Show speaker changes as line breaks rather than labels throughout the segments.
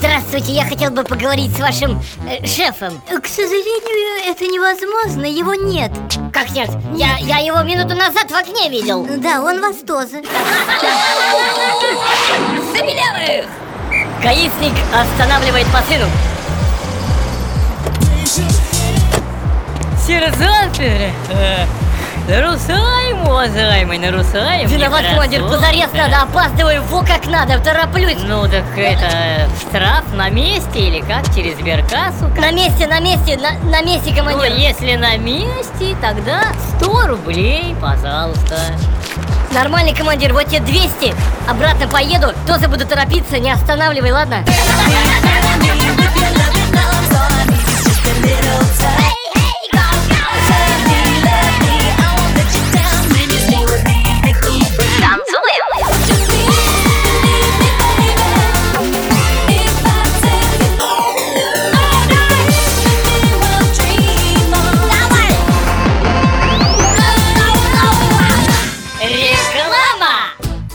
Здравствуйте, я хотел бы поговорить с вашим э, шефом.
К сожалению, это невозможно, его нет.
Как нет? Я, я его минуту назад в окне видел.
Да, он вас тоже
Забелевых! Гаишник останавливает машину
Сержант, э, нарушаем, уважаемый, нарушаем.
Виноват, командир, позарез надо, опаздываю, во как надо, тороплюсь
Ну так это штраф на месте или как через сберкассу? Как?
На месте, на месте, на, на месте,
Ну,
командир
если на месте, тогда 100 рублей, пожалуйста.
Нормальный командир, вот тебе 200 Обратно поеду, тоже буду торопиться, не останавливай, ладно?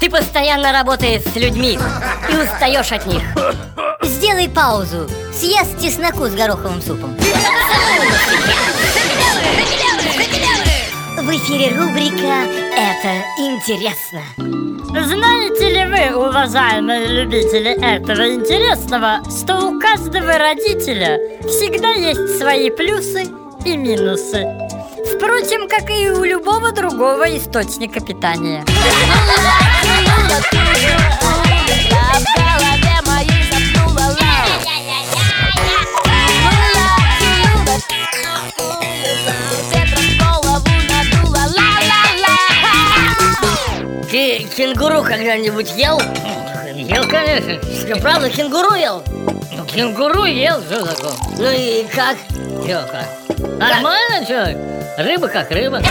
Ты постоянно работаешь с людьми и устаешь от них
Сделай паузу Съест чесноку с гороховым супом
В эфире рубрика «Это интересно»
Знаете ли вы, уважаемые любители этого интересного, что у каждого родителя всегда есть свои плюсы и минусы? Впрочем, как и у любого другого источника питания.
Ты кенгуру когда-нибудь ел?
Ел, конечно.
Ты правда кенгуру ел?
Ну, Кенгуру ел, что такое?
Ну и как?
Чё, как? Нормально, что? Рыба как рыба.